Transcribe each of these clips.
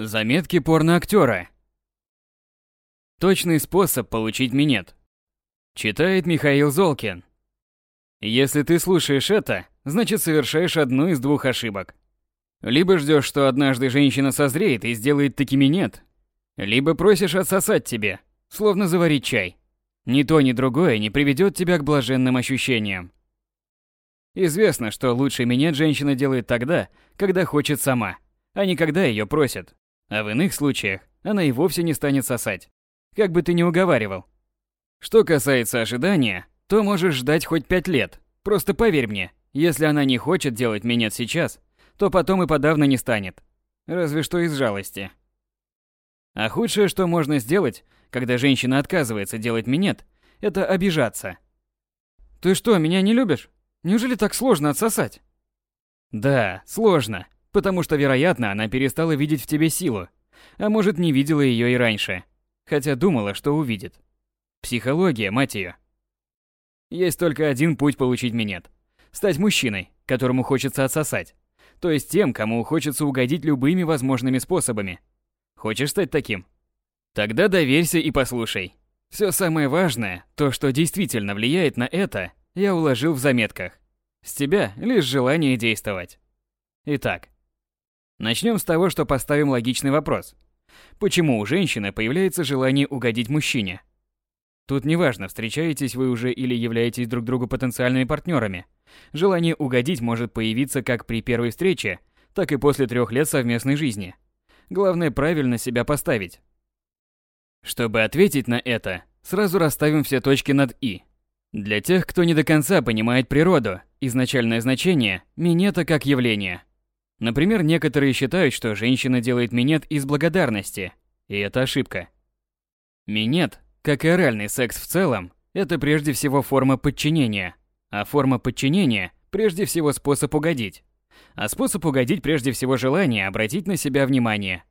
Заметки порноактера. Точный способ получить минет. Читает Михаил Золкин. Если ты слушаешь это, значит совершаешь одну из двух ошибок. Либо ждешь, что однажды женщина созреет и сделает таки минет, либо просишь отсосать тебе, словно заварить чай. Ни то, ни другое не приведет тебя к блаженным ощущениям. Известно, что лучший минет женщина делает тогда, когда хочет сама, а не когда ее просят. А в иных случаях она и вовсе не станет сосать. Как бы ты ни уговаривал. Что касается ожидания, то можешь ждать хоть пять лет. Просто поверь мне, если она не хочет делать минет сейчас, то потом и подавно не станет. Разве что из жалости. А худшее, что можно сделать, когда женщина отказывается делать минет, это обижаться. «Ты что, меня не любишь? Неужели так сложно отсосать?» Да, сложно. Потому что, вероятно, она перестала видеть в тебе силу. А может, не видела ее и раньше. Хотя думала, что увидит. Психология, мать ее. Есть только один путь получить минет. Стать мужчиной, которому хочется отсосать. То есть тем, кому хочется угодить любыми возможными способами. Хочешь стать таким? Тогда доверься и послушай. Все самое важное, то, что действительно влияет на это, я уложил в заметках. С тебя лишь желание действовать. Итак, Начнем с того, что поставим логичный вопрос. Почему у женщины появляется желание угодить мужчине? Тут неважно, встречаетесь вы уже или являетесь друг другу потенциальными партнерами. Желание угодить может появиться как при первой встрече, так и после трех лет совместной жизни. Главное правильно себя поставить. Чтобы ответить на это, сразу расставим все точки над «и». Для тех, кто не до конца понимает природу, изначальное значение – минета как явление – Например, некоторые считают, что женщина делает минет из благодарности, и это ошибка. Минет, как и оральный секс в целом, это прежде всего форма подчинения, а форма подчинения прежде всего способ угодить. А способ угодить прежде всего желание обратить на себя внимание.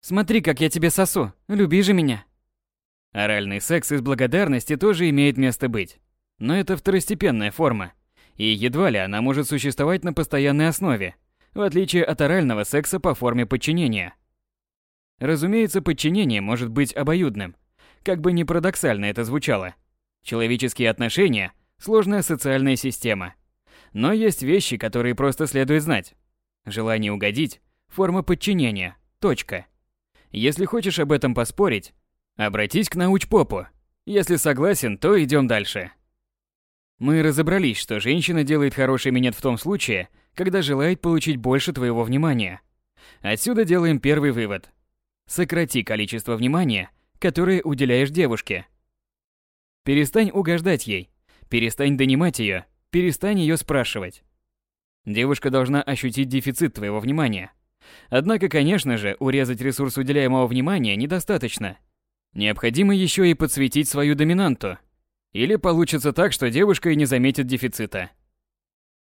Смотри, как я тебе сосу, люби же меня. Оральный секс из благодарности тоже имеет место быть, но это второстепенная форма – и едва ли она может существовать на постоянной основе, в отличие от орального секса по форме подчинения. Разумеется, подчинение может быть обоюдным, как бы ни парадоксально это звучало. Человеческие отношения – сложная социальная система. Но есть вещи, которые просто следует знать. Желание угодить – форма подчинения, точка. Если хочешь об этом поспорить, обратись к научпопу. Если согласен, то идем дальше. Мы разобрались, что женщина делает хороший минет в том случае, когда желает получить больше твоего внимания. Отсюда делаем первый вывод. Сократи количество внимания, которое уделяешь девушке. Перестань угождать ей, перестань донимать ее, перестань ее спрашивать. Девушка должна ощутить дефицит твоего внимания. Однако, конечно же, урезать ресурс уделяемого внимания недостаточно. Необходимо еще и подсветить свою доминанту – или получится так, что девушка и не заметит дефицита.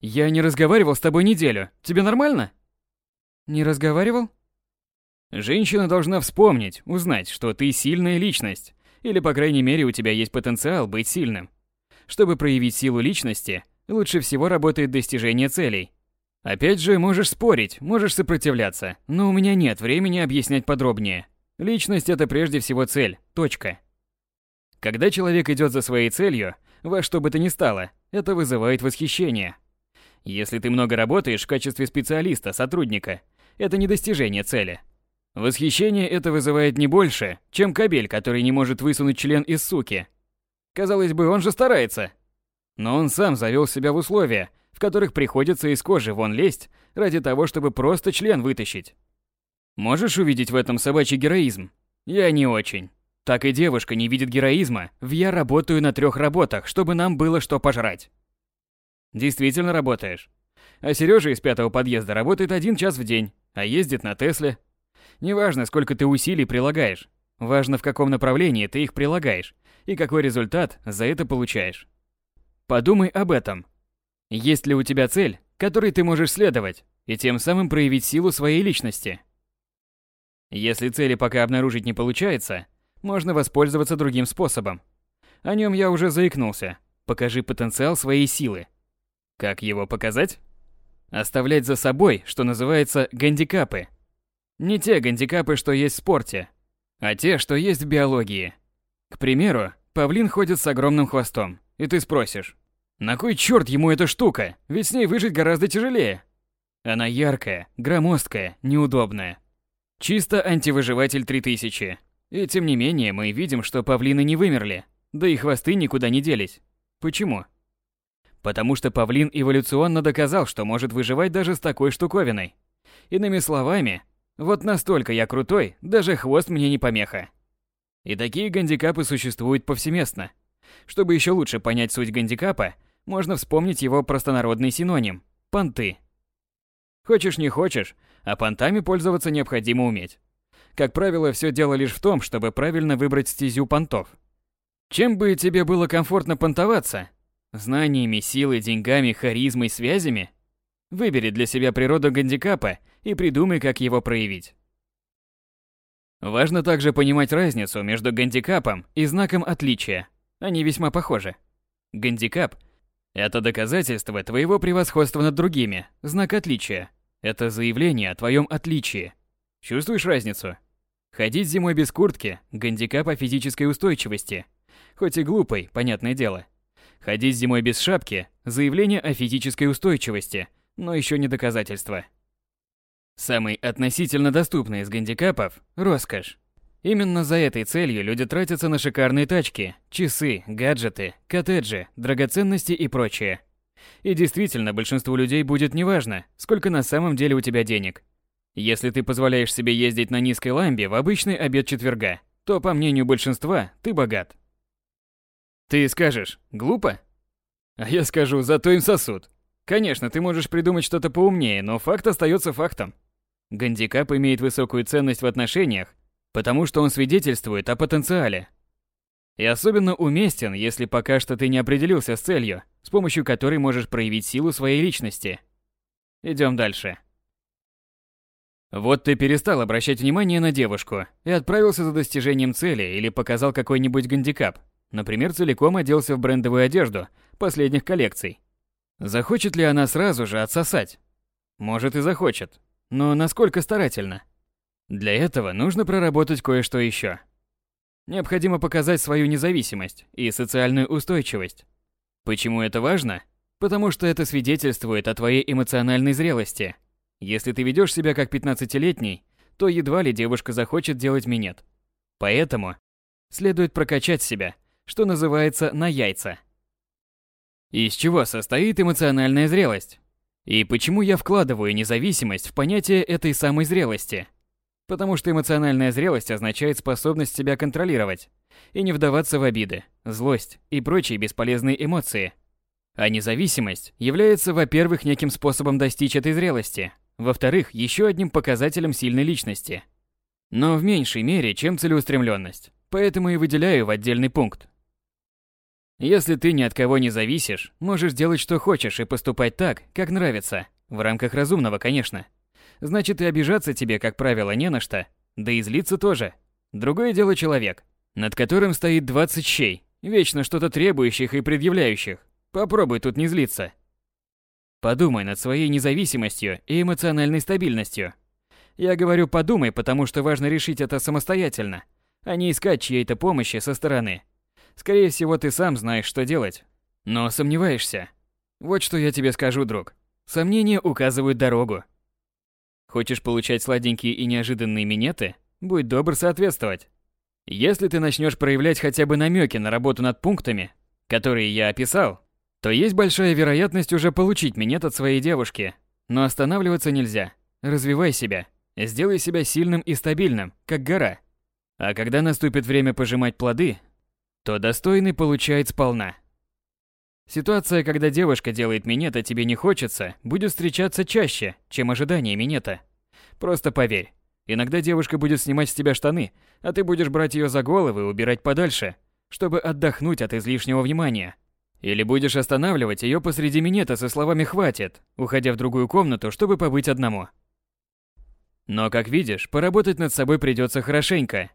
Я не разговаривал с тобой неделю. Тебе нормально? Не разговаривал? Женщина должна вспомнить, узнать, что ты сильная личность, или по крайней мере у тебя есть потенциал быть сильным. Чтобы проявить силу личности, лучше всего работает достижение целей. Опять же, можешь спорить, можешь сопротивляться, но у меня нет времени объяснять подробнее. Личность это прежде всего цель. Точка. Когда человек идет за своей целью, во что бы то ни стало, это вызывает восхищение. Если ты много работаешь в качестве специалиста, сотрудника, это не достижение цели. Восхищение это вызывает не больше, чем кабель, который не может высунуть член из суки. Казалось бы, он же старается. Но он сам завел себя в условия, в которых приходится из кожи вон лезть ради того, чтобы просто член вытащить. Можешь увидеть в этом собачий героизм? Я не очень. Так и девушка не видит героизма в «я работаю на трех работах, чтобы нам было что пожрать». Действительно работаешь. А Сережа из пятого подъезда работает один час в день, а ездит на Тесле. Неважно, сколько ты усилий прилагаешь. Важно, в каком направлении ты их прилагаешь и какой результат за это получаешь. Подумай об этом. Есть ли у тебя цель, которой ты можешь следовать, и тем самым проявить силу своей личности? Если цели пока обнаружить не получается, можно воспользоваться другим способом. О нем я уже заикнулся. Покажи потенциал своей силы. Как его показать? Оставлять за собой, что называется, гандикапы. Не те гандикапы, что есть в спорте, а те, что есть в биологии. К примеру, павлин ходит с огромным хвостом, и ты спросишь, на кой черт ему эта штука, ведь с ней выжить гораздо тяжелее. Она яркая, громоздкая, неудобная. Чисто антивыживатель 3000. И тем не менее мы видим, что павлины не вымерли, да и хвосты никуда не делись. Почему? Потому что павлин эволюционно доказал, что может выживать даже с такой штуковиной. Иными словами, вот настолько я крутой, даже хвост мне не помеха. И такие гандикапы существуют повсеместно. Чтобы еще лучше понять суть гандикапа, можно вспомнить его простонародный синоним – понты. Хочешь не хочешь, а понтами пользоваться необходимо уметь. Как правило, все дело лишь в том, чтобы правильно выбрать стезю понтов. Чем бы тебе было комфортно понтоваться? Знаниями, силой, деньгами, харизмой, связями? Выбери для себя природу гандикапа и придумай, как его проявить. Важно также понимать разницу между гандикапом и знаком отличия. Они весьма похожи. Гандикап – это доказательство твоего превосходства над другими, знак отличия – это заявление о твоем отличии. Чувствуешь разницу? Ходить зимой без куртки – гандикап о физической устойчивости. Хоть и глупый, понятное дело. Ходить зимой без шапки – заявление о физической устойчивости, но еще не доказательство. Самый относительно доступный из гандикапов – роскошь. Именно за этой целью люди тратятся на шикарные тачки, часы, гаджеты, коттеджи, драгоценности и прочее – и действительно, большинству людей будет неважно, сколько на самом деле у тебя денег. Если ты позволяешь себе ездить на низкой ламбе в обычный обед четверга, то, по мнению большинства, ты богат. Ты скажешь, глупо? А я скажу, зато им сосуд. Конечно, ты можешь придумать что-то поумнее, но факт остается фактом. Гандикап имеет высокую ценность в отношениях, потому что он свидетельствует о потенциале, и особенно уместен, если пока что ты не определился с целью, с помощью которой можешь проявить силу своей личности. Идем дальше. Вот ты перестал обращать внимание на девушку и отправился за достижением цели или показал какой-нибудь гандикап. Например, целиком оделся в брендовую одежду последних коллекций. Захочет ли она сразу же отсосать? Может и захочет. Но насколько старательно? Для этого нужно проработать кое-что еще. Необходимо показать свою независимость и социальную устойчивость. Почему это важно? Потому что это свидетельствует о твоей эмоциональной зрелости. Если ты ведешь себя как 15-летний, то едва ли девушка захочет делать минет. Поэтому следует прокачать себя, что называется, на яйца. Из чего состоит эмоциональная зрелость? И почему я вкладываю независимость в понятие этой самой зрелости? Потому что эмоциональная зрелость означает способность себя контролировать и не вдаваться в обиды, злость и прочие бесполезные эмоции. А независимость является, во-первых, неким способом достичь этой зрелости, во-вторых, еще одним показателем сильной личности. Но в меньшей мере, чем целеустремленность, поэтому и выделяю в отдельный пункт. Если ты ни от кого не зависишь, можешь делать что хочешь и поступать так, как нравится, в рамках разумного, конечно – Значит, и обижаться тебе, как правило, не на что. Да и злиться тоже. Другое дело человек, над которым стоит 20 щей, вечно что-то требующих и предъявляющих. Попробуй тут не злиться. Подумай над своей независимостью и эмоциональной стабильностью. Я говорю подумай, потому что важно решить это самостоятельно, а не искать чьей-то помощи со стороны. Скорее всего, ты сам знаешь, что делать. Но сомневаешься. Вот что я тебе скажу, друг. Сомнения указывают дорогу. Хочешь получать сладенькие и неожиданные минеты? Будь добр соответствовать. Если ты начнешь проявлять хотя бы намеки на работу над пунктами, которые я описал, то есть большая вероятность уже получить минет от своей девушки. Но останавливаться нельзя. Развивай себя. Сделай себя сильным и стабильным, как гора. А когда наступит время пожимать плоды, то достойный получает сполна. Ситуация, когда девушка делает минет, а тебе не хочется, будет встречаться чаще, чем ожидание минета. Просто поверь. Иногда девушка будет снимать с тебя штаны, а ты будешь брать ее за головы и убирать подальше, чтобы отдохнуть от излишнего внимания. Или будешь останавливать ее посреди минета со словами «хватит», уходя в другую комнату, чтобы побыть одному. Но, как видишь, поработать над собой придется хорошенько.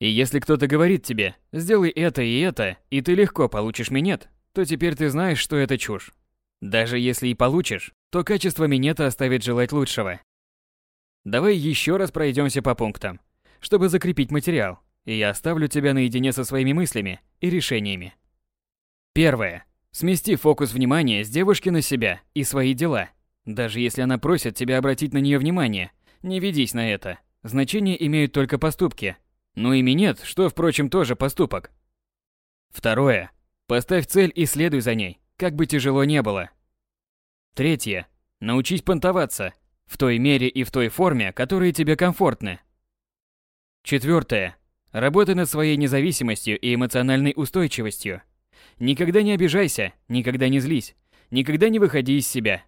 И если кто-то говорит тебе «сделай это и это», и ты легко получишь минет, то теперь ты знаешь, что это чушь. Даже если и получишь, то качество минета оставит желать лучшего. Давай еще раз пройдемся по пунктам, чтобы закрепить материал, и я оставлю тебя наедине со своими мыслями и решениями. Первое. Смести фокус внимания с девушки на себя и свои дела. Даже если она просит тебя обратить на нее внимание, не ведись на это. Значение имеют только поступки. Ну и минет, что, впрочем, тоже поступок. Второе. Поставь цель и следуй за ней, как бы тяжело не было. Третье. Научись понтоваться, в той мере и в той форме, которые тебе комфортны. Четвертое. Работай над своей независимостью и эмоциональной устойчивостью. Никогда не обижайся, никогда не злись, никогда не выходи из себя.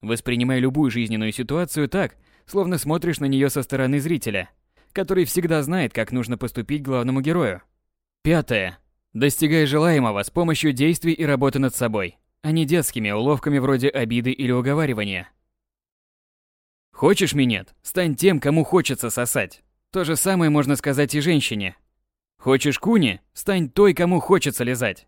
Воспринимай любую жизненную ситуацию так, словно смотришь на нее со стороны зрителя, который всегда знает, как нужно поступить главному герою. Пятое. Достигай желаемого с помощью действий и работы над собой, а не детскими уловками вроде обиды или уговаривания. Хочешь минет? Стань тем, кому хочется сосать. То же самое можно сказать и женщине. Хочешь куни? Стань той, кому хочется лизать.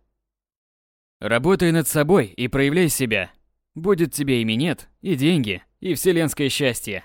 Работай над собой и проявляй себя. Будет тебе и минет, и деньги, и вселенское счастье.